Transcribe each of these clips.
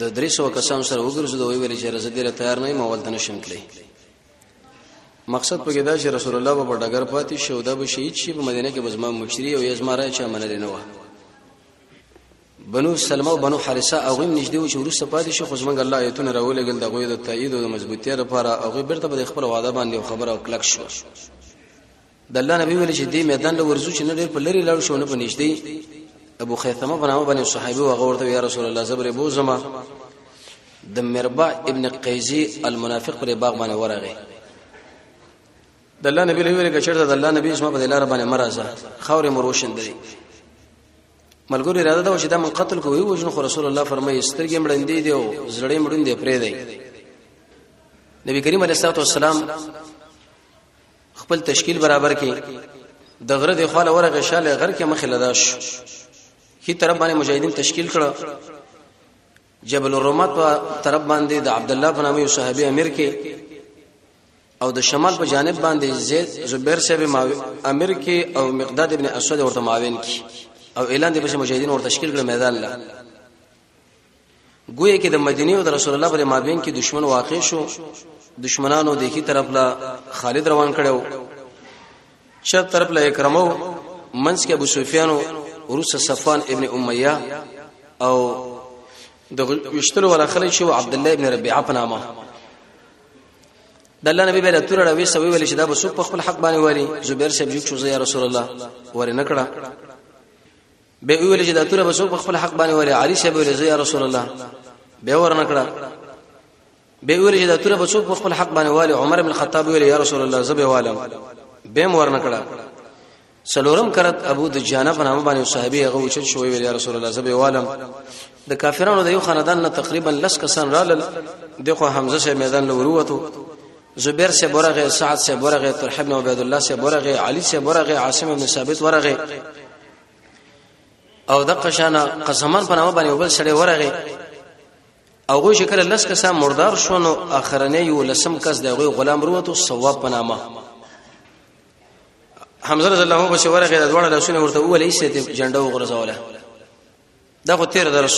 د درې سو کسانو سره وګرځیدو وی ویل چې رزه دې تیار نه ما ولته نشم تللی مقصد پکې دا چې رسول الله په ډګر پاتې شو دا به شهید شي په مدینه کې بزما مشری او یزما را چا منل نه و بنو سلمہ او بنو حارثه هغه نږدې و چې ورسره پاتې شو خو څنګه الله ایتونه راولېګل د غوې د تایید او د مضبوطی لپاره هغه برته په خپل وعده باندې خبره او کلک شو د الله نبی ویل چې دې میدان له ورزو چې نه ډېر په لری لاړ شو نه پنيشتي ابو خیثمه په نامه باندې صحابي و غورته یا رسول الله زبر بو زما د مربع ابن قیزی المنافق پر باغ باندې ورغی د الله نبی له ویل کې چرته د الله نبی اسما په لار باندې مرزه خورې مروشن دی ملګری اراده دا و چې دا من قتل کوي و جن خو رسول الله فرمایي سترګې مړندې دی او زړې مړندې پرې دی نبی کریم علیه الصلاه والسلام خپل تشکیل برابر کې د غره د خاله ورغه شاله غر کې مخه لدا شو هی طرف باندې مجاهدین تشکیل کړه جبل الرمات په طرف باندې د عبد الله بن عمرو صحابي امیر کې او د شمال په جانب باندې زید زبیر صاحب امیر کې او مقداد ابن اسود ورته معاون کې او اعلان دې په مجاهدین ورته تشکیل کړ میدان لا ګویا کې د مدینه او د رسول الله پر مابین کې دشمن واقع شو دشمنانو د هی طرف لا خالد روان کړو چپ طرف لا اکرمو منځ کې ابو سفیان او روس صفوان ابن امیہ او د وشتلو ولا خلک شو عبد الله ابن ربيعه په نامه د الله نبی بل تور راوي سوي ویل چې دا بسوک په خپل حق باندې واري زبیر صاحب یو شو یا رسول الله ور نه کړه به ویل چې دا توره بسو په خپل حق باندې وره علي صاحب ویل زه رسول الله به ورنه کړه به ویل چې دا توره بسو په خپل حق باندې والي عمر بن خطاب ویل یا رسول الله زبه والم به ورنه کړه سلورم کرت ابو دجانه په نامه باندې صحابي هغه وچت شوی ویل یا رسول الله زبه والم د کافرانو د یو خاندان نه تقریبا لس کسان رالل دغه حمزه شه میدان له وروته زبیر سے برغه سعد سے برغه طلحه بن عبید الله سے برغه علی سے برغه عاصم بن ثابت ورغه او د قشانه قسمان په نامه باندې وبل سړی ورغه او غوښ کله لس کسان مردار شو نو اخرنه یو لسم کس دغه غلام وروته ثواب په نامه حمزه رضی الله بس ورغه د دوړه لاسونه ورته وله یې ست جنډه وغرزوله دا خو تیر درس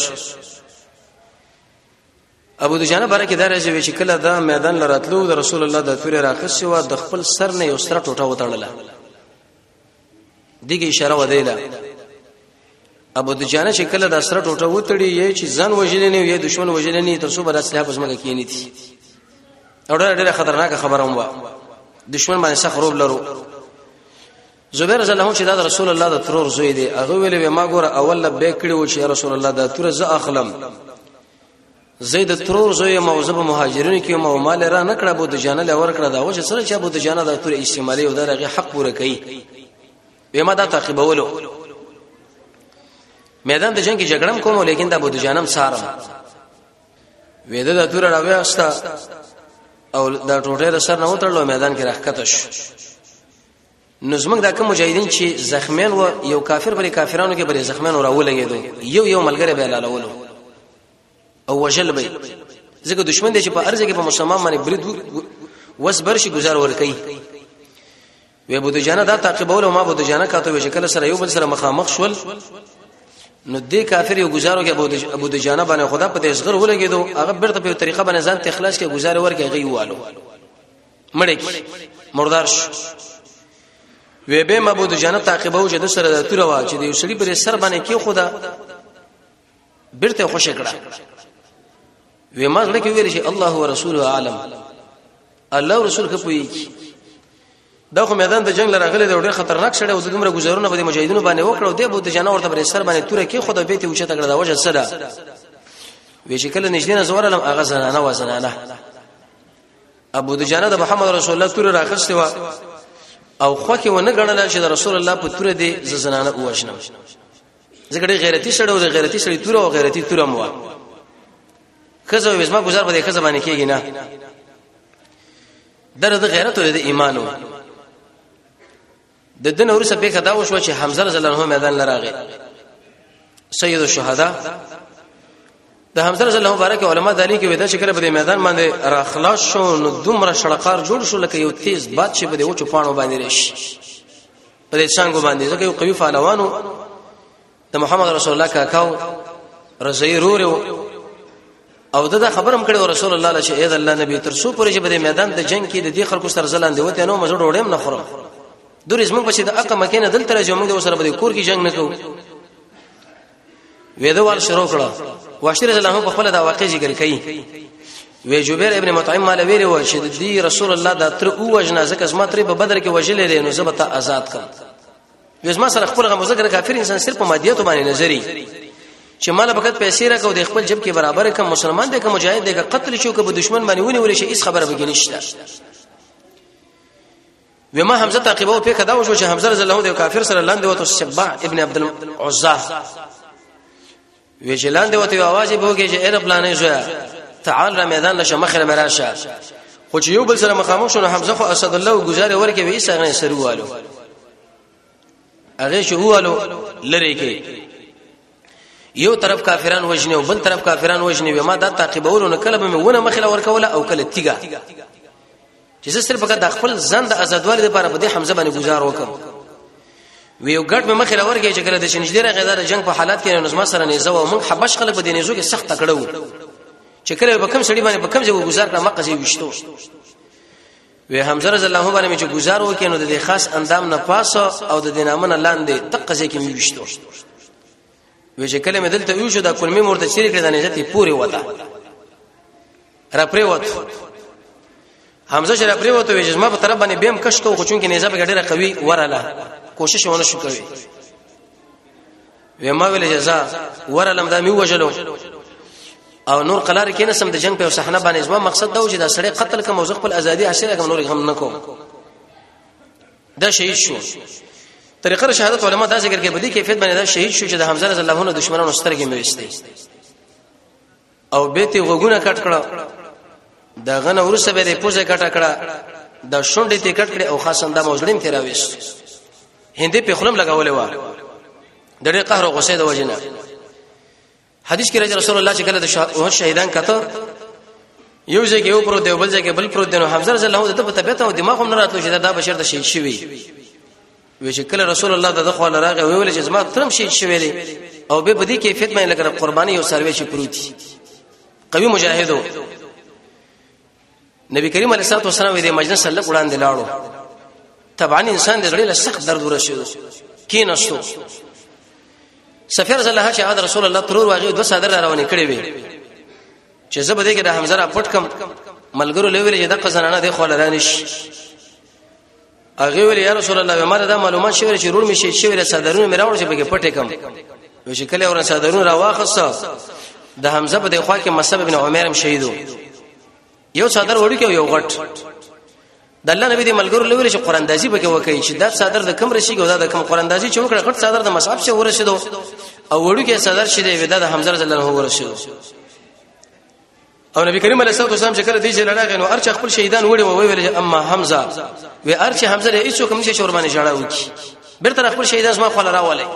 ابو دجانه برکه دا راځي چې کله دا میدان لراتلو د رسول الله د تورې راخص شو د خپل سر نه یو سره ټوټه وتړله دغه اشاره ودیلا ابو دجانه چې کله د سره ټوټه وتړي یی چې ځان وژلنی یی دشمن وژلنی تر څو بل اسلحه پس مګه کینی دي او ډېره خطرناکه خبره هم و دشمن باندې سخروب لرو زبیر رضی الله چې دا رسول الله د ترور زوی دی هغه ویلې ما ګوره اول لبیک کړي و چې رسول الله دا تر زه اخلم زه د ترور زوی موضوع په مهاجرینو کې مو مال را نه کړه بود جانه لور کړه دا و چې سره چې بود جانه د تور استعمالي او دغه حق پوره کړي به ما دا تعقیبولو میدان د جنگ کې جګړم کوم لیکن دا بود جانم سارم وېده د تور راوي استا او دا ټوټه را سر نه وترلو میدان کې راکته شو نو زمنګ دا کوم مجاهدین چې زخمیان و یو کافر بری کافرانو کې بری زخمیان راولګېدو یو یو ملګری به لاله ولو او وجل به ځکه دشمن دی چې په ارزه کې په مسلمان باندې برید وس برشي گزار ور کوي وی بده جانه دا تعقیبول ما بده جانه کاته وی شکل سره یو بل سره مخامخ شول نو دې کافر یو گزارو کې ابو د جانه باندې خدا په دې صغر ولګیدو هغه برته په طریقه باندې ځان ته اخلاص کې گزار ورکې غي والو مړک مردار شو وی به مبو د جنت تعقیبو چې د سره د تور وا چې د یو سړي پر سر باندې کې خدا بیرته خوشی کړه وې ما زړه کې ویل شي الله او رسول عالم الله رسول خو پويږي دا خو میدان د جنگ لراغله ډېر خطرناک شړې او دومره گزارونه به د مجاهدینو باندې وکړو د بوت جنا ورته بر سر باندې توره کې خدای به ته وچته کړه دا وجه سره وې چې کله نږدې نه زور لم اغه زنانه و زنانه ابو د جنا د محمد رسول الله توره راخسته و او خو کې ونه غړل چې د رسول الله په توره دې زنانه وښنه ځکه ډېر غیرتی سړی او د غیرتی سړی تور او غیرتی تور مو خزه وې زما گزار به خزه باندې کېږي نه دره د غیرت او د ایمان و د دن اورسه به خدا وشو چې حمزه رضی الله عنه میدان لراغه سید الشهدا د حمزه رضی الله مبارک علما دالی کې ودا چې کله په میدان باندې را خلاص شو نو دومره شړقار جوړ شو لکه یو تیز باد چې په دې وچو پانو باندې راشي په دې څنګه باندې ځکه یو قوي فالوانو د محمد رسول الله کاکاو رضی رور او دا خبر هم کړو رسول الله چې اې د الله نبی تر څو پورې چې په میدان د جنگ کې د دې خلکو سره ځلان دی وته نو مزه ډوړم نه خورم دورې زمونږ په چې د اقا مکینه دلته راځو موږ سره په کور کې جنگ نه کوو وېده وال شروع کړه واشر رضی الله عنه په خپل دا واقع ذکر کړي وی جبیر ابن مطعم مال ویری و چې دی رسول الله دا تر او وجنا زکه زما تر په بدر کې وجلې دی نو زبته آزاد کړ وزما سره خپل غو زګر کافر انسان صرف مادیت باندې نظری چې مال بکت پیسې راکو د خپل جب کې برابر کم مسلمان دی که مجاهد دی که قتل شو که دشمن باندې ونی ولې شي هیڅ خبره بګی نشته وما حمزه تعقیبو په کدا وشو چې حمزه رضی الله د کافر سره لاندې وته شبع ابن عبد العزا ویچ لاندې وته आवाज به وکړي چې اې پلانې زویا تعال را میدان لشه مخره مراشه خو چې یو بل سره مخامخ شونه حمزه خو اسد الله گزارې ورکې وې سره سروالو هغه شوالو لری کې یو طرف کافران وجنه او بل طرف کافران وجنه ما دا تعقیبولو نه کله به ونه مخله ورکوله او کله تیګه چې زه صرف فقط د خپل ځان د آزادوالي لپاره په دې حمزه باندې گزار وکم ویو ګټ مې مخې راورګې چې کله د شنجدي راغې دا جنگ په حالات کې نو زما سره نيزه و موږ حبش خلک په دې نيزو کې سخت کړو چې کله په کم سړي باندې په کم ځای گزار کړم مقصې وشتو وی حمزه رضی الله عنه باندې چې گزار وکړي نو د خاص اندام نه پاسه او د دینامن لاندې تقزه کې میوشتو وی چې کله مې دلته یو شو دا کلمې مورته چیرې کړې دا نه جتی پوری وتا را پرې وت حمزه چې را پرې وته وی چې ما په طرف باندې بیم کش کو خو چون کې نيزه په ډیره قوي وراله کوشش ونه شو کوي وی ما ویل جزا ورالم دا می وجلو او نور قلار کې نسم د جنگ په صحنه باندې زما مقصد دا و چې دا سړی قتل کوم او خپل ازادي حاصله کوم نور هم نکوم دا شهید شو طریقه د شهادت علما دا ذکر کوي په دې کیفیت باندې دا شهید شو چې د حمزه رضی الله عنه دشمنانو سترګې میوستي او به ته غوګونه کټ کړه دا غنه ورسه به پوزه کټ کړه دا شونډې ته کټ کړه او خاص اندام وزړین ته راويست هندې په خلم لگاولې و د ډېر قهر او غصې د وجنه حدیث کې راځي رسول الله چې کله د شهیدان کته یو ځای کې یو پر دیو بل ځای کې بل پر دینو حمزه رضی الله ته په طبيعت او دماغ هم نه راتلو چې دا بشر ته شهید شوی وی چې کله رسول الله د خو نه راغی ویل چې زما ترم شهید شوی دی او به بدی کیفیت مې لګره قرباني او سروي شي پروتي قوي مجاهدو نبی کریم علیه الصلاه والسلام دې مجلس لږ وړاندې لاړو طبعا انسان د زړه له سخت درد ورسېدو کیناستو سفیر رضی الله چې هغه رسول الله ترور واغې دوه صدر روانې کړې وي چې زه به دې کې د حمزه را پټ کم ملګرو لویل چې د قزنانه د خولرانش هغه ویل یا رسول الله مر دا معلومات شوی چې رول مشي شوی صدرونه مې راوړل چې بګه پټه کم نو چې کله ورن صدرونه راواخصه د حمزه په دغه کې مصعب ابن عمر هم شهیدو یو صدر وړي کې یو غټ د الله نبی دې ملګرو لوري چې قران دازي پکې وکړي چې دا صدر د کم رشي ګوزا د کم قران دازي چې وکړه غټ صدر د مصعب شه ورشدو او وړو کې صدر شه دې ودا د حمزه رضی الله عنه ورشدو او نبی کریم علیه الصلاه والسلام چې کله دی جل راغی نو ارچ خپل شهیدان وړي او ویل اما حمزه و ارچ حمزه له هیڅ کوم نشي شور باندې جړه وکي بیرته خپل شهیدان زما خپل راواله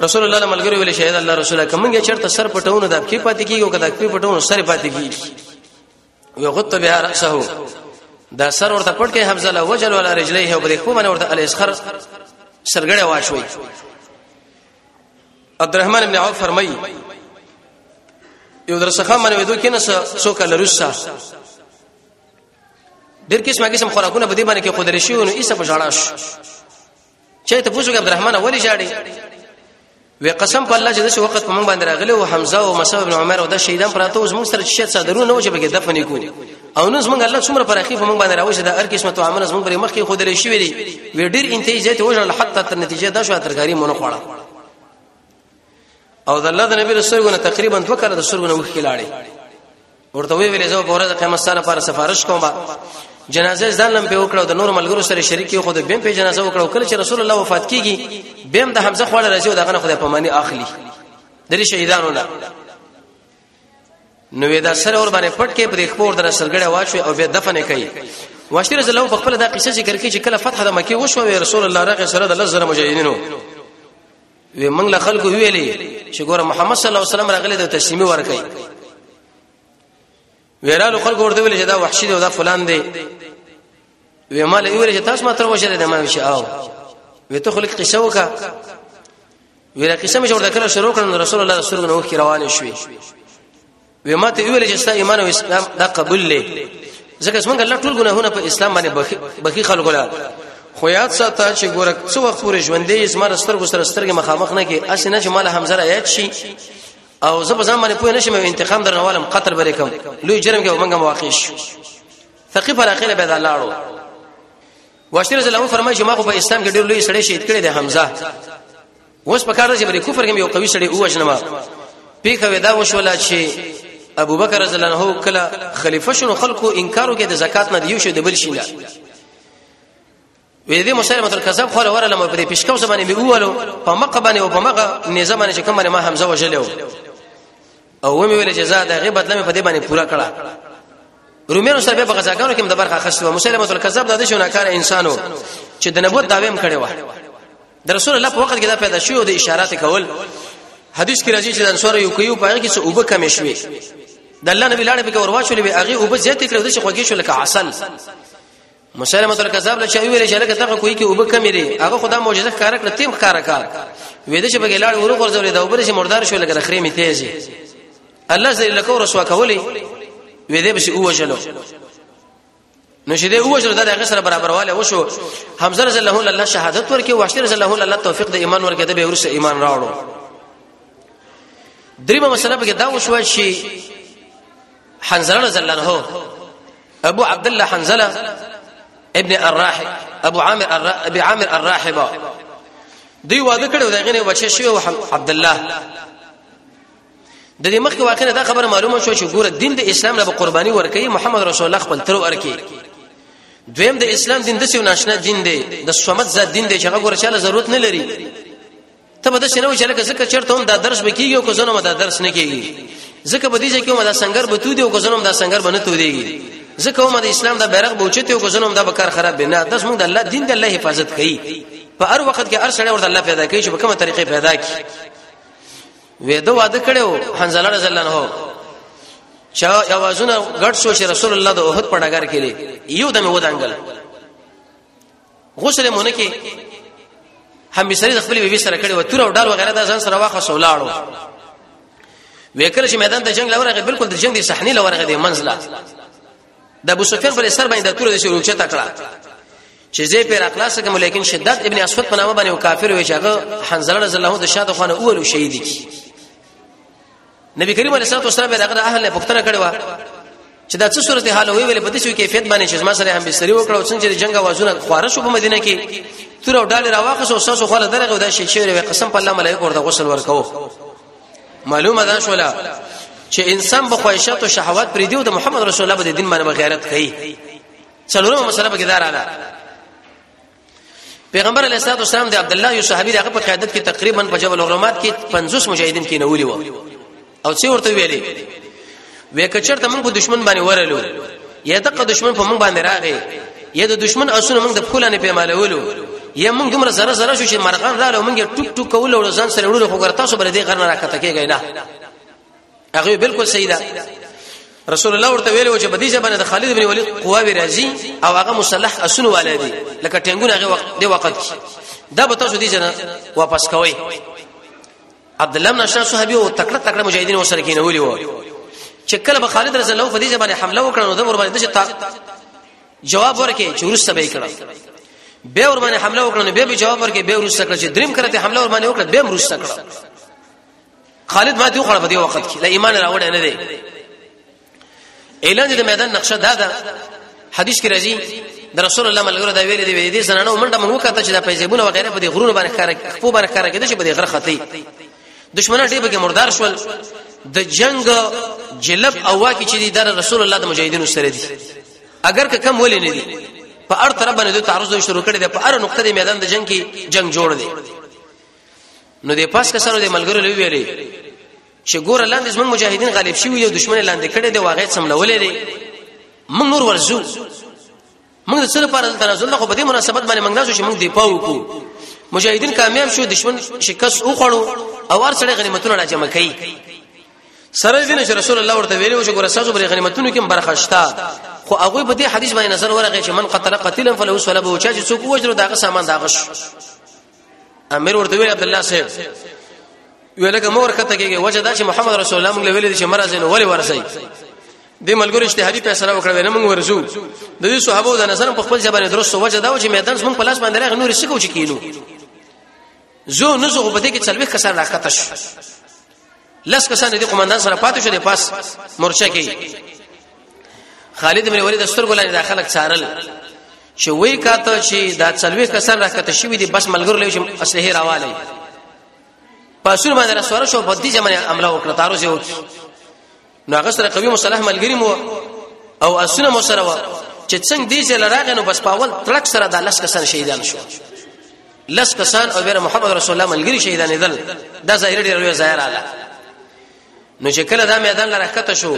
رسول الله ملګری ویل شهید الله رسول الله کومه چرته سر پټونه د کې پاتې کیږي او کدا کې پټونه سر پاتې کیږي وی غط بها راسه دا سر ورته پټ کې حمزه له وجل ولا رجليه او بده کومه ورته الاسخر سرګړې واچوي عبدالرحمن ابن عوف فرمایي یو درسخه منو دوی کې نه سو کله رسا ډېر قسمه قسم خوراکونه په دې باندې کې قدرت شي نو ایسه په ژړا شو چې ته پوښتنه عبدالرحمن اولی ژړې وی قسم په الله چې دغه وخت په مونږ باندې راغلی او حمزه او مصعب بن عمر او د شهیدان پراته اوس موږ سره چې صدرونه و چې بګه دفن کو او نو زمونږ الله څومره پر اخیف مونږ باندې راوښه د هر قسمه توامن زمونږ پر مخ کې خود لري شوی دی وی ډیر انتهایی زیات وژل حتی تر نتیجه دا شو ترګاری مونږ خوړه او د الله د نبی رسول غو تقریبا دوه کاله د سرګونه وخت کې لاړې ورته وی ویلې زه په ورځ قیامت سره پر سفارش کوم جنازه ځان لم په وکړو د نور ملګرو سره شریک یو خود بیم په جنازه وکړو کله چې رسول الله وفات کیږي بیم د حمزه خوړه راځي او دغه نه خدای په معنی اخلي درې شهیدانو نه نو دا سره ور باندې پټ کې پرې خپور در سرګړې واچوي او به دفن کوي واشتي رسول الله په خپل دا قصه ذکر کوي چې کله فتح د مکه وشو رسول الله رغه سره د لزر مجاهدینو وی موږ له خلکو ویلې چې ګوره محمد صلی الله علیه وسلم راغلی د تسلیمي ورکړي ویرالو خلکو ورته ویل چې دا وحشي دی او دا فلان دی وی مال ویل چې تاسو ما تر وشه د امام شاو وی ته خلک قصه وکا وی را قصه مې جوړه کړه شروع کړم رسول الله رسول الله وکي روان شوي وی ما ته ویل چې ستا ایمان او اسلام دا قبول لې ځکه څنګه الله ټول ګناهونه په اسلام باندې بخي بخي خلکو لا خو یاد ساته چې ګورک څو وخت پورې ژوندې اسمار سترګو سره سترګې مخامخ نه کې اسې نه چې مال حمزه را یاد شي او زه په ځان باندې پوه نشم انتقام درنوالم قتل بریکم لوی جرم کې ومنګم واقع شي ثقيف پر اخره به دا لاړو واشتر رضی الله فرمایي چې ما خو په اسلام کې ډېر لوی سړی شهید کړی دی حمزه اوس په کار چې بری کفر کې یو قوي سړی او وجنما پیخه ودا وشولا چې ابو بکر رضی الله عنه کله خلیفہ شنو خلکو انکارو کې د زکات نه دیو شو د بل شي وې دې مسلمه تر کذب خو وره لمه په دې پښکو زمانه به اولو په مقه باندې او په مقه نه زمانه چې کومه ما حمزه وجلو او ومه ویل چې زاد غي بدله مې په دې باندې پورا کړه رومینو سره په غزاګانو کې د برخه خسته مسلمه تر کذب د دې شونه کار انسانو چې د نبوت داوی هم کړي و د رسول الله په وخت کې دا پیدا شوی او د اشارات کول حدیث کې راځي چې د انصار یو کيو پاره کې څه اوبه کم شوي د الله نبی لاړې به ورواچولې به هغه اوبه زیات کړو چې خوږې شو لکه عسل مسلمه تر کذاب له چوي ویل چې لکه تاغه کوی کې وب کمی لري هغه خدا معجزه کار کړ تیم کار کار وې د چې بګی لاړ ورو ورځولې دا وبره چې مردار شو لکه خرې می تیزي الله زې لکه ورسوا کولی وې دې بس او وجلو نو شیدې او وجلو دا هغه سره برابر واله وشو حمزه رضی الله الله شهادت ورکې واشتر رضی الله الله توفیق د ایمان ورکې د به ورسه ایمان راوړو دریمه مسله به دا وشو چې حنزله رضی الله عنه ابو عبد الله حنزله ابن الراحب ابو عامر ابي عامر الراحب دوی واده کړو دغه نه بچی شو عبد الله د دې مخکې واقعا دا خبره معلومه شو چې ګوره دین د اسلام له قرباني ورکړي محمد رسول الله خپل تر ورکړي دویم د اسلام دین د سیو ناشنا دین دی د صمد ذات دین دی چې هغه ګوره چاله ضرورت نه لري ته به د شنو چې لکه ځکه چرته هم دا درس وکیږي او کوزنه دا درس نه کیږي ځکه به دې چې کوم دا سنگر به تو دی او کوزنه دا سنگر به نه تو دیږي ځکه هم د اسلام دا بیرغ به اوچته او کوزنه دا به کار خراب بنا درس موږ د الله دین د الله حفاظت کوي په هر وخت کې هر سړی ورته الله پیدا کوي چې په کومه طریقې پیدا کی وې دا واده کړو حنزله رضی الله عنه چا اوازونه غټ شو چې رسول الله د اوحد په ډګر کې یو دمه ودانګل غسل مونږ کې هم بسری د خپل بیبي سره کړي و تور او ډال وغیرہ د ځان سره واخه سولاړو وکړ چې میدان د جنگ لورغه بالکل د جنگ د صحنه لورغه د منځله د ابو سفیان پر سر باندې د تور د شروع چته کړه چې زه پر اخلاص کوم لیکن شدت ابن اسود په نامه باندې کافر وي چې هغه حنزله رضی الله د شاده خانه اول شهید کی نبی کریم علیه الصلاه والسلام دغه اهل پختنه کړي وا چې دا څه صورت حال وي ویل په دې شو کې فیت باندې چې ما سره هم بسری وکړو څنګه چې جنگ وازونه خواره شو په مدینه کې تر او ډاله راوخه سو ساسو خو درغه دا شي شوی قسم په الله ملائکه ورته غسل ورکو معلومه ده شولا چې انسان به خواهشات او شهوات پرې دی او د محمد رسول الله په دین باندې غیرت کوي څلورمه مسله به کې داراله پیغمبر علیه الصلاه والسلام د عبد الله یو صحابي دغه په قیادت کې تقریبا په جبل الرمات کې 50 مجاهدین کې نولي وو او څه ورته ویلي وې کچرته موږ په دشمن باندې ورلو یا دغه دشمن په موږ باندې راغی یا د دشمن اسونه موږ د فلانې په مالولو یا موږ دومره زره زره شو چې مرغان رااله موږ ټوک ټوک کول او ځان سره وړو خو ګرتا سو بر دې غرنه راکته کېږي نه هغه بالکل صحیح ده رسول الله ورته ویلو چې بدی ځبنه د خالد بن ولید قواوی راځي او هغه مصلح اسن والے دي لکه ټنګونه هغه وخت دی وخت دا به تاسو دي جنا واپس کوي عبد الله بن اشرف صحابي او تکړه تکړه مجاهدین وسره کینولي وو چې کله به خالد رسول الله فدی ځبنه حمله وکړه نو د ور باندې چې جواب ورکې چې ورسته به کړه به ور باندې حمله وکړه نو به جواب ورکې به ورسته کړه چې دریم کرته حمله ور باندې وکړه به ورسته کړه خالد ماتې وخوړه په دې وخت کې لا ایمان راوړی نه دی اعلان دې میدان نقشه دا ده حدیث کې راځي د رسول الله ملګرو دا ویل دي دې زنانو منډه موږ کاته چې د پیسېبونه وغیرہ په دې غرونو باندې کار کوي خپل باندې کار کوي چې په دې غره خطي دشمنان ډېر بګه مردار شول د جنگ جلب اوا کې چې د رسول الله د مجاهدینو سره دي اگر که کم ولې نه دي په هر طرف باندې د تعرض شروع کړي په هر نقطه د میدان د جنگ کې جنگ جوړ دی نو د پاس کسانو د ملګرو لوي ویلي چې ګور لاندې زمون مجاهدین غالب شي وي دښمن لاندې کړي دی واغې سملولې دي موږ نور ورزو موږ د سره پر تنازل نه خو په دې مناسبت باندې موږ نازو چې موږ دی پاو کو مجاهدین کامیاب شو دشمن شکست او خړو او ور سره غنیمتونه را جمع کړي سره دین چې رسول الله ورته ویلو چې ګور سازو بری غنیمتونو کې برخه شته خو هغه په دې حدیث باندې نظر ورغی چې من قتل قتلا فله سلبه چا چې څوک وجره داغه سامان داغش امیر ورته ویل عبد الله صاحب ویلګه مور کته کېږي وجه دا چې محمد رسول الله موږ ویل دي چې مرز نه ولې ورسي د ملګرو اجتهادي فیصله وکړه نه موږ ورسو د دې صحابه د نظر په خپل ځبانه درسته وجه دا چې میدان موږ په لاس باندې راغ نور سکو چې کینو زه نو زه په دې کې څلوي کسان راکته شو لس کسان د قومندان سره پاتې شو د پاس مورچه کې خالد بن ولید سترګو لاندې داخله څارل چې وای کاته چې دا څلوي کسان راکته شوی دي بس ملګرو لوي چې اصله راواله پاسونه باندې رسول شو په دې ځمانه عمله وکړه تارو سه وکړه نو هغه سره قوي مصالح ملګری مو او اسونه مو سره و چې څنګه دې چې لراغه نو بس پاول ترک سره د لس کسان شهیدان شو لس کسان او بیر محمد رسول الله ملګری شهیدان دل دا ظاهر ډیر لوی ظاهر اعلی نو چې کله دا میدان لره کته شو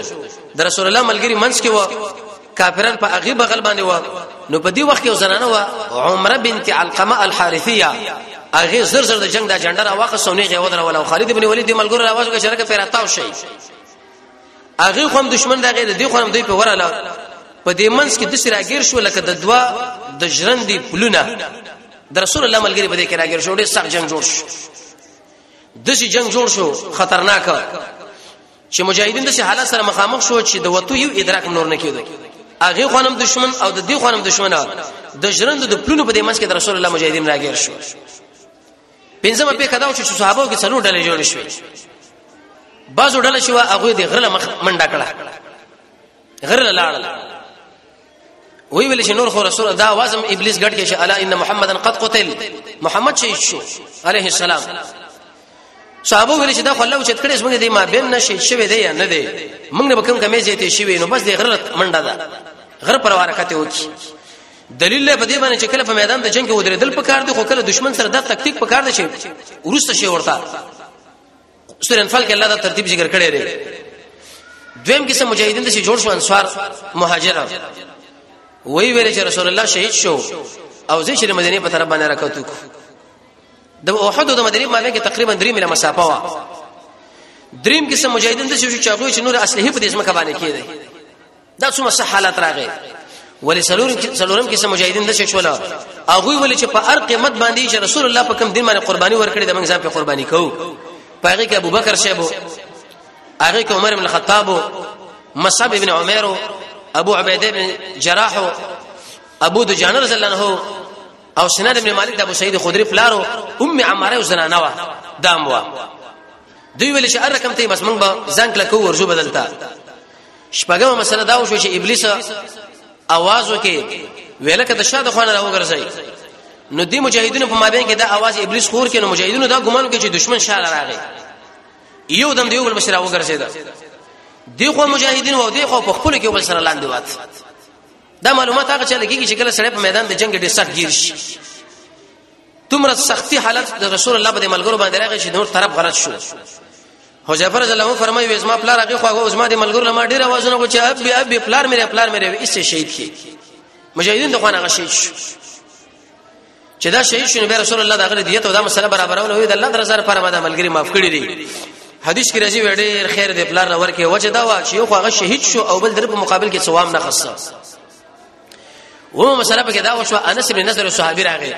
د رسول الله ملګری منځ کې و کافرن په هغه بغل باندې و نو په دې وخت کې زنانه و عمره بنت علقمه الحارثيه هغه زر زر د جنگ د جنډر واخه سونی غو درول او خالد ابن ولید ملګرو راوځو چې شرکت پیراتاو شي هغه خو هم دشمن راغی د دې خو هم دوی په وراله په دې منځ کې د سراګیر شو لکه د دوا د ژرندې پلونه د رسول الله ملګری په دې کې راګیر شو ډېر سخت جنگ جوړ شو دسی جنگ جوړ شو خطرناک چې مجاهدین دسی حالت سره مخامخ شو چې د وته یو ادراک نور نه کېدو هغه خانم دشمن او د دې خانم دشمن د ژرند د پلونو په دې منځ کې د رسول الله مجاهدین راګیر شو پنځمه پیښه دا چې صحابه کې څلور ډلې جوړې شوې بعضو ډلې شو هغه د غره مخ منډه کړه غره لاړل وی ویل چې نور خو رسول دا وازم ابلیس ګډ کې چې الا ان محمدن قد قتل محمد شهید شو عليه السلام صحابه ویل چې دا خو الله چې کړي زمونږ دې ما بین نشي شوی دی نه دی موږ به کوم کمې زیاتې شوی نو بس دې غره منډه ده غره پر وارکته وکی دلیل له بده باندې چې کله په میدان د جنگ کې ودرېدل پکار دي خو کله دشمن سره د تکتیک پکار دي چې ورسته شي ورته سورې انفال کې الله دا ترتیب ذکر کړی دی دویم قسم مجاهدین د چې جوړ شو انصار مهاجر وی ویل چې رسول الله شهید شو او زه چې د مدینه په طرف باندې حرکت وکړ د احد او د مدینه باندې کې تقریبا 3 میله مسافه و دریم قسم مجاهدین د چې چاغوي چې نور اصلي په دې ځمکه باندې کېده دا څومره صح حالت راغی ولی سلورم سلورم کې سم مجاهدین د شول هغه ویل چې په هر قیمت باندې چې رسول الله په کوم دین باندې قرباني ورکړي د موږ ځان په قرباني کوو پاره کې ابو بکر شیبو هغه کې عمر بن الخطاب مصعب بن عمر ابو عبیده بن جراح ابو دجان رضی الله عنه او سناد بن مالک د ابو سعید خدری پلارو ام عماره او زنانه وا دام وا دوی ویل چې ار رقم ته مسمن به ځان کله کو ورجو بدلتا شپږمه مسله دا وشو چې ابلیس आवाज وکي ویلکه د شاده خوانه راوګرځي نو دی مجاهدینو په مابین کې دا आवाज ابلیس خور کې نو مجاهدینو دا ګمان کوي چې دشمن شاله راغی یو دم دیو بل بشرا وګرځیدا دی خو مجاهدین وو دی خو په خپل کې بل سره لاندې وات دا معلومات هغه چې لګي چې کله سړی په میدان د جنگ ډیر سخت گیر شي تمره سختی حالت د رسول الله په ملګرو باندې راغی چې نور طرف غلط شو حذیفه رضی الله فرمایي وې زما پلار هغه خو هغه زما د ملګرو لمه ډیر اوازونه کو چې اب اب پلار مې پلار مې ایس شهید کی مجاهدین د خوانه غشید شو چې دا شهید شونه به رسول الله دغه دیت او دا مسله برابرونه وي د الله درزه لپاره ما د ملګری معاف کړی دی حدیث کې راځي وړي خیر دی پلار نه ورکه وجه دا وا چې یو هغه شهید شو او بل در په مقابل کې ثواب نه خصه و مسله پکې دا وشو انس ابن نضر صحابي راغی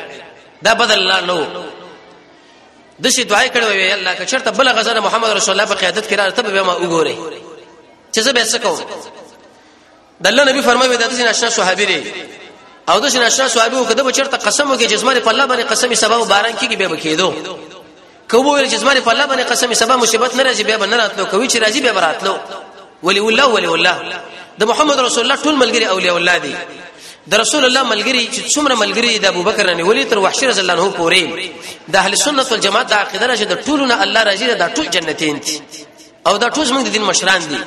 دا بدل الله نو د شي دعای کړو وی الله که چرته بل غزنه محمد رسول الله په قیادت کې راته به ما وګوره چې زه به څه کوم د الله نبی فرمایي دا د سین اشنا صحابي دی او د سین اشنا صحابي وکړه به چرته قسم وکړي چې زماره په الله باندې قسم سبا و باران کېږي به بکیدو کوو ویل چې زماره په الله باندې قسم سبا مصیبت نه راځي بیا به نه راتلو کوي چې راځي بیا به راتلو ولی الله ولی الله د محمد رسول الله ټول ملګری اولیاء الله دي د رسول الله ملګری چې څومره ملګری د ابوبکر نه ولی تر وحشی رضی الله عنه پورې د اهل سنت والجماعت د عقیده راشه د ټولو نه الله راضي ده د ټول جنتین دي او دا ټول موږ د دین مشران دي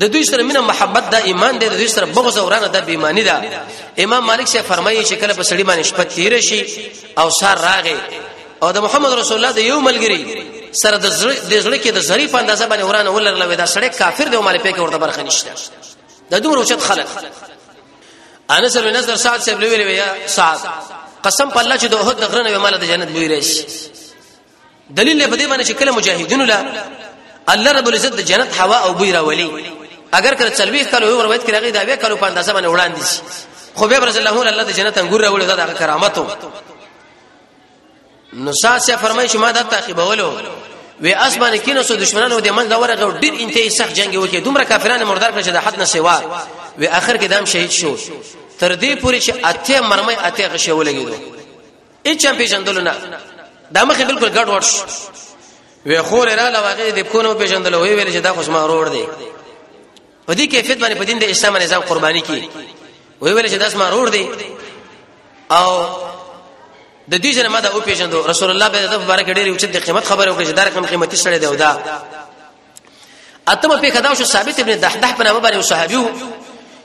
د دوی سره مینه محبت دا ایمان دی د دوی سره بغض او رانه دا بیمانی ده امام مالک شه فرمایي چې کله په سړی باندې شپه تیر شي او سار راغې او د محمد رسول الله د یو ملګری سره د زړه کې د ظریف اندازه باندې ورانه ولرلوي دا سړی کافر دی او مال پکې ورته برخه نشته دا دومره اوچت خلک انس بن نصر سعد صاحب لوي لوي سعد قسم په الله چې د احد د غرنه مال د جنت بوی راشي دلیل له بده باندې چې کله مجاهدینو لا الله رب العزت د جنت هوا او بوی راولي اگر کله چلوي کله یو روایت کړي دا به کله په اندازه باندې وړاندې شي خو به رسول الله الله د جنت انګور راولي دا د کرامت نو ساسه فرمایي چې ما دا تعقیبولو وی اسمانه کې نو دشمنانو د منځ ورغه ډیر انتهایی سخت جنگ وکړي دومره کافرانه مردار کړ چې د حد نه سیوا وی اخر کې دام شهید شو تر دې پورې چې اته مرمۍ اته غشې ولګېدو هیڅ هم پیژندل نه دا مخې بالکل ګډ ورش وی خور را لواغې د کونو پیژندل وی ویل چې دا خوش مهرور دی په دې کیفیت باندې په دین د اسلام نظام قرباني کی وی ویل چې دا اسما رور دی او د دې جن ماده او پیژندو رسول الله به د مبارک ډېری اوچت د قیمت خبره وکړي چې دا رقم قیمتي سره دی او دا اتمه پیښه دا شو ثابت ابن دحدح په نامه باندې صحابي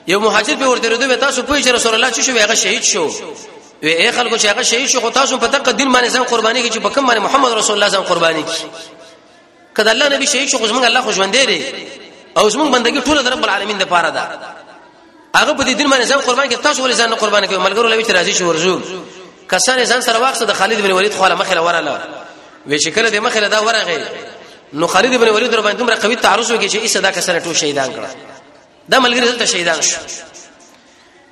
یو مهاجر به ورته ردوي تاسو په چې رسول الله چې شو هغه شهید شو وی اے خلکو چې هغه شهید شو خو تاسو په دغه دین باندې ځان قرباني کی چې په کوم باندې محمد رسول الله ځان قرباني کی کله الله نبی شهید شو خو زمونږ الله خو ژوندې دی او زمونږ بندگی ټول در رب العالمین لپاره ده هغه په دې دین باندې ځان قربان کړي تاسو ولې ځان نه قربان کړئ ملګرو لوي چې راځي شو ورزو کسان ځان سره واخصه د خالد بن ولید خو له مخه وراله وی چې کله د مخه دا ورغی نو خالد بن ولید در باندې دومره قوي تعرض وکړي چې ایسه دا کسان ټول شهیدان کړه دا ملګری دلته شهیدان شو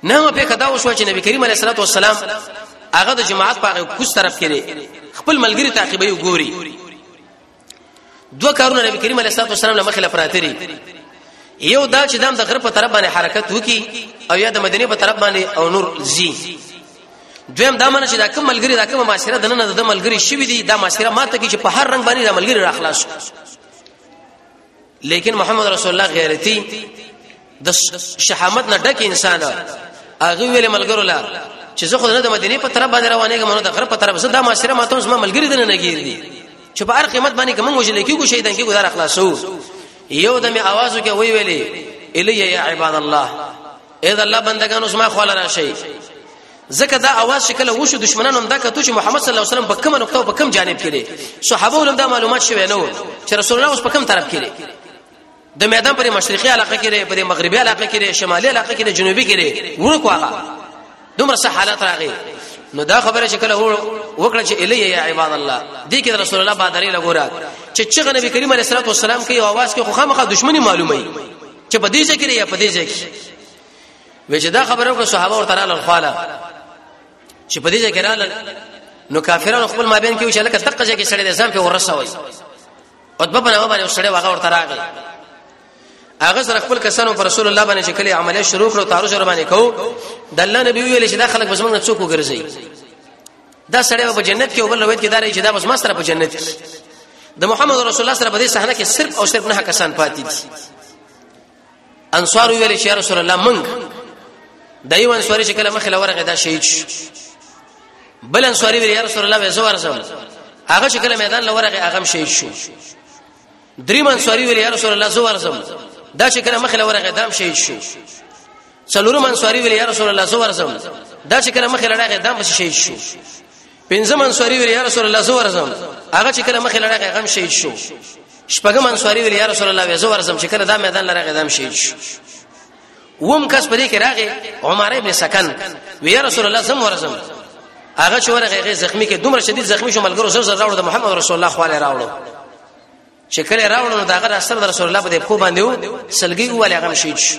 نه په کدا اوس چې نبی کریم علیه الصلاه والسلام هغه د جماعت په کوس طرف کې خپل ملګری تعقیبوي ګوري دوه کارونه نبی کریم علیه الصلاه والسلام له مخې لپاره یو دا چې دام د غرب په طرف باندې حرکت وکي او یا د مدینه په طرف باندې او نور زی دویم دا منه چې دا کوم ملګری دا کوم معاشره د نن د ملګری شوی دی دا معاشره ماته کې چې په هر رنگ باندې د ملګری راخلاص لیکن محمد رسول الله غیرتی د شهامت نه ډک انسان هغه ویل ملګرو لا چې زه خو نه د مدینه په طرف باندې روانه کوم نو د غرب په طرف زه دا معاشره ماته زما ملګری دنه نه ګیری چې په هر قیمت باندې کوم وجل کېږي شهیدان کې گزار اخلاصو یو دمه आवाज وکي وی ویلې الی یا عباد الله اې د الله بندگانو زما خو لرا شي ځکه دا اواز چې کله وشو دشمنانو هم دا کتو چې محمد صلی الله علیه وسلم په کومه نقطه او په کوم جانب کې دی صحابه ولهم دا معلومات شوی نه و چې رسول الله اوس په کوم طرف کې دی د میدان پر مشرقي علاقه کې دی پر مغربي علاقه کې دی شمالي علاقه کې دی جنوبي کې دی ورکو هغه دومره څه حالت راغی نو دا خبره چې کله وکړه چې الی یا عباد الله دې کې رسول الله بادرې لګورا چې چې نبی کریم علیه الصلاه والسلام کې اواز کې خو خامخا دښمنی معلومه چې په دې ځای کې یا په دې ځای کې وی چې دا خبره وکړه صحابه ورته رااله خواله چې په دې ځای کې رااله نو کافرانو خپل مابین کې وشاله کته قضا کې سړی د ځان په ورسوي او په بنا باندې سړی واغ ورته راغی هغه سره خپل کسانو پر رسول الله باندې چې کلی عملیه شروع کړو تعرض ور باندې کو د الله نبی ویل چې دا خلک بس موږ څوک وګرځي دا سړی په جنت کې او بل روایت کې دا رہی چې دا بس ما سره په جنت کې د محمد رسول الله سره په دې صحنه کې صرف او صرف نه کسان پاتې دي انصار ویل چې رسول الله منګ دایو انصاری چې کله مخله ورغه دا شهید شو بل انصاری ویل یا رسول الله زه ورسم هغه چې کله میدان لورغه هغه شهید شو دریم انصاری ویل یا رسول الله زه ورسم دا چې کله مخله ورغه دام شهید شو څلورم انصاری ویل یا رسول الله زه ورسم دا چې کله مخله راغه دام شهید شو پنځم انصاری ویل یا رسول الله زو ورزم هغه چې کله مخې لړغه غم شهید شو شپږم انصاری ویل یا رسول الله زو ورزم چې کله دا میدان لړغه غم شهید شو ووم کس پرې کې راغی عمر ابن سکن وی یا رسول الله زم ورزم هغه چې ورغه غي زخمی کې دومره شدید زخمی شو ملګرو سره راوړ د محمد رسول الله خواله راوړو چې کله راوړو دا غره سره رسول الله په دې کو باندې سلګي واله غم شهید شو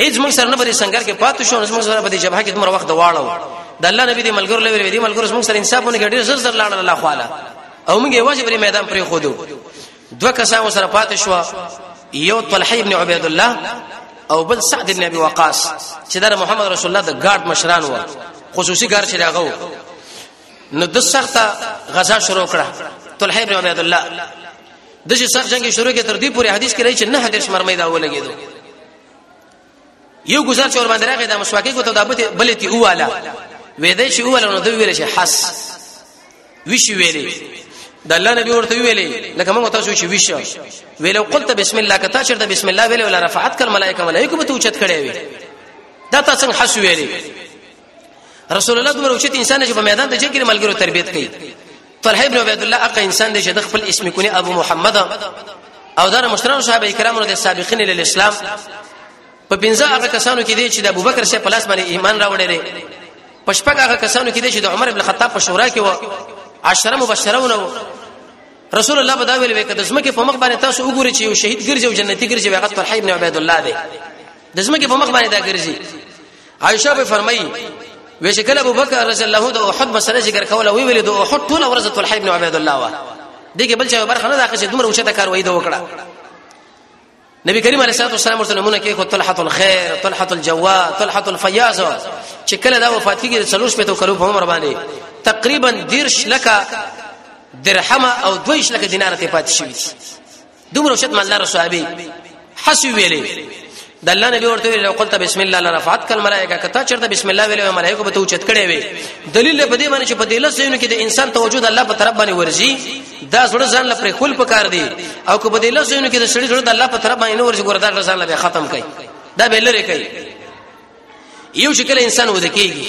هیڅ موږ سره نه په سنگر کې پاتې شو موږ سره په جبهه کې تمره وخت دواړو د الله نبی دی ملګرو لوي دی ملګرو موږ سره انصافونه کې ډیر زر زر لاړل الله خواله او موږ یوازې په میدان پرې خو دو دوه کسان سره پاتې شو یو طلحه ابن عبید الله او بل سعد ابن ابي وقاص چې د محمد رسول الله د ګارد مشران و خصوصي ګارد چې راغو نو د سخته غزا شروع کړه طلحه ابن عبید الله د چې سخت جنگ شروع کې تر دې پورې حدیث کې راځي چې نه حدیث مرمۍ دا ولګېدو یو گزار چور باندې راغی د مسواکې کو ته د بلې تی اواله وې دې شي اواله نو دوی ویل شي حس ویشي ویلې د الله نبی ورته ویلې لکه موږ تاسو چې ویشه ویلو قلت بسم الله کته چې د بسم الله ویلې ولا رفعت کل ملائکه ملائکه به ته اوچت کړې وي دا تاسو حس ویلې رسول الله دومره اوچت انسان چې په میدان د جنگ کې ملګرو تربیت کوي طلحه ابن عبد الله اقا انسان دی چې د خپل اسم کونی ابو محمد او دا مشترم صحابه کرامو د سابقین ال اسلام په پنځه هغه کسانو کې دی چې د ابوبکر سره پلاس باندې ایمان راوړی دی په شپږ هغه کسانو کې دی چې د عمر ابن الخطاب په شورا کې و عشره مبشرونه و رسول الله بدا ویل وکړه د زمکه په مخ باندې تاسو وګورئ چې یو شهید ګرځي او جنتی ګرځي هغه طلحه ابن عبد الله دی د زمکه په مخ باندې دا ګرځي عائشه به فرمایي ویش کله ابو بکر رضی الله عنه د احد مسله ذکر کوله وی ویل د احد ټول ورځ ټول حبیب بن عبد الله وا دغه بل چې برخه نه دا چې دومره اوچته کاروایی دا وکړه نبی کریم علیه الصلاه والسلام ورته نمونه کې کو طلحه الخير طلحه الجواد طلحه الفياض چې کله دا وفات کیږي څلور شپه ته کلو په عمر باندې تقریبا دیرش لکه درهم او دویش لکه دینار ته پات شي دومره شت مالدار صحابي حسو ویلې د الله نبی ورته ویل قلت بسم الله لرفعت کل ملائکه کته چرته بسم الله ویل ملائکه به ته چت کړي وي دلیل په دې باندې چې په دې لسینو کې د انسان توجه د الله په طرف باندې ورځي دا زړه ځان لپاره خپل پکار دی او که په دې لسینو کې د شړې زړه د الله په طرف باندې ورځي ګوردا ځان لپاره ختم کړي دا به لری کوي یو شکل انسان ود کېږي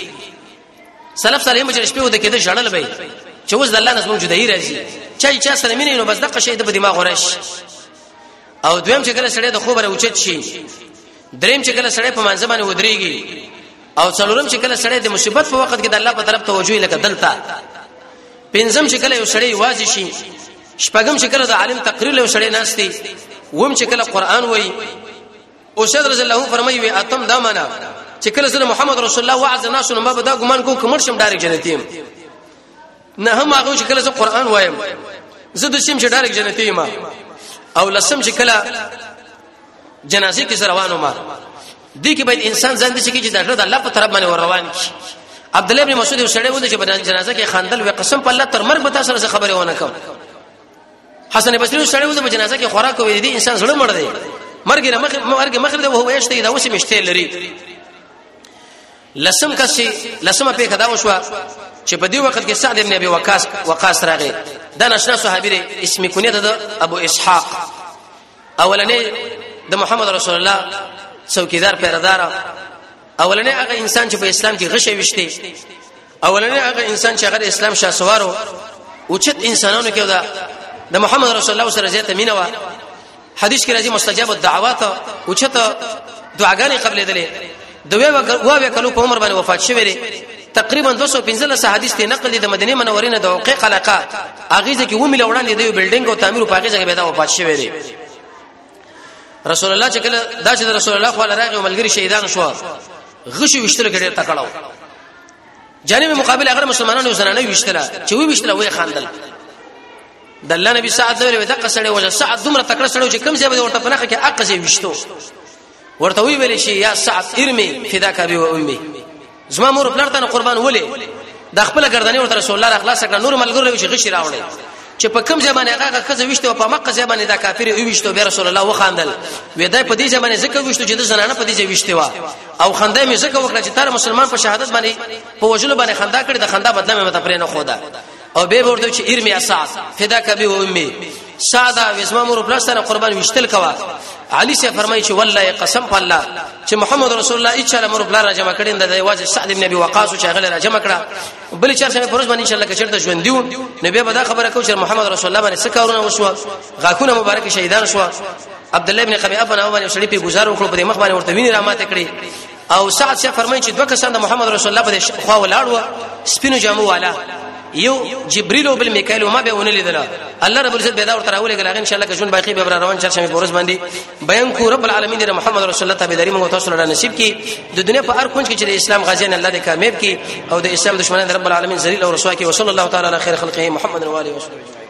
سلف صالح مجر شپه ود کېده جړل به چې اوس د الله نه زموږ جدایي راځي چا چا سره مینه نو بس دغه شی د په دماغ ورش او دویم چې کله سړی د خوبره اوچت شي دریم چې کله سړی په منځ باندې ودرېږي او څلورم چې کله سړی د مصیبت په وخت کې د الله په طرف توجه لکه دلته پنځم چې کله یو سړی واځي شي شپږم چې کله د عالم تقریر له سړی ناشتي وم چې کله قران وای او شیخ رضی الله فرمایي وي اتم دا معنا چې کله سره محمد رسول الله وعظ نه شنو ما به دا ګمان کوم کوم شم ډایرک جنتیم نه هم هغه چې کله زه قران وایم زه د شم چې ډایرک جنتیم او لسم چې کله جنازه کې روانو ما دي کې باید انسان ځان دي چې دا د الله په طرف باندې ور روان شي عبد الله بن مسعود سره ونه چې بدن جنازه کې خندل وي قسم په الله تر مرګ به تاسو سره خبره ونه کوم حسن بصری سره وځه په جنازه کې خوراک کوي دي انسان سره مړ دی مرګ نه مخ مرګ مخ دی وو وېشته دا اوس مشته لري لسم کسي لسمه په کدا وشو چې په دې وخت کې سعد ابن ابي وقاص وقاص راغی دا نشنا صحابي دی اسم کنیت ده ابو اسحاق اولنې د محمد رسول الله څوکیدار پیردار اولنې هغه انسان چې په اسلام کې غشه وشته اولنې هغه انسان چې هغه اسلام شاسوارو او چې انسانانو کې دا د محمد رسول الله سره زیاته مینه و حدیث کې راځي مستجاب الدعوات او چې دعاګانې قبلې دلې دوی وو کلو په عمر باندې وفات شوی دی تقریبا 215 حدیث ته نقل دي د مدینه منورې نه د اوقې قلقه اغه ځکه و مل وړاندې دی بلډینګ او تعمیر په هغه ځای کې پیدا وفات شوی دی رسول الله چې کله دا چې رسول الله خو لراغه ملګری شهیدان شو غشي وشتل کړي تکړه جانب مقابل هغه مسلمانانو زنانه وشتله چې وی وشتله وې خاندل د الله نبی سعد له دقه سره وجه سعد دومره تکړه سره چې کم ځای به ورته پناخه کې اقه ځای وشتو ورته وی ویل شي یا سعد ارمي فداک ابي و امي زما مور پلار ته قربان ولې د خپل ګردنې ورته رسول الله اخلاص کړه نور ملګرو چې غشي راوړي چې په کوم ځای باندې هغه کزه وشته او په مکه ځای باندې دا کافر وي وشته به رسول الله وخاندل وې دا په دې ځای باندې ځکه وشته چې د زنانه په دې ځای وشته وا او خنده مې زکه وکړه چې تر مسلمان په شهادت باندې په وجلو باندې خندا کړې د خندا بدنامه مته پرې نه خوده او به ورته چې ارمي اسعد فدا کبي و امي ساده وسما مور پلستر قربان وشتل کوا علي سي فرمایي چې والله قسم په الله چې محمد رسول الله ان شاء الله مور پلار راجمع کړي د واجب سعد ابن ابي وقاص چې هغه راجمع کړه بل چا سره پروز باندې ان شاء الله کچرته ژوند دیو نبي به دا خبره کوي چې محمد رسول الله باندې څه کارونه وشو غاکونه مبارک شهیدان شو عبد الله ابن قبي ابن عمر یو سړي په گزار وکړو په مخ باندې ورته ویني را ماته کړی او سعد شه فرمایي چې دوه کسان د محمد رسول الله په خوا ولاړو سپینو جامو والا یو جبريل او بل میکائیل ما به ونه لیدل الله رب العزت به دا ورته راولې ګل ان شاء الله که جون باقی به روان چر شمه پورز باندې بیان کو رب العالمین دې محمد رسول الله تابعداري موږ تاسو لپاره نصیب کی د دنیا په هر کونج کې چې اسلام غازیان الله دې کامیاب کی او د اسلام دشمنان رب العالمین ذلیل او رسوا کی وصلی الله تعالی علی خیر خلقه محمد و علیه وسلم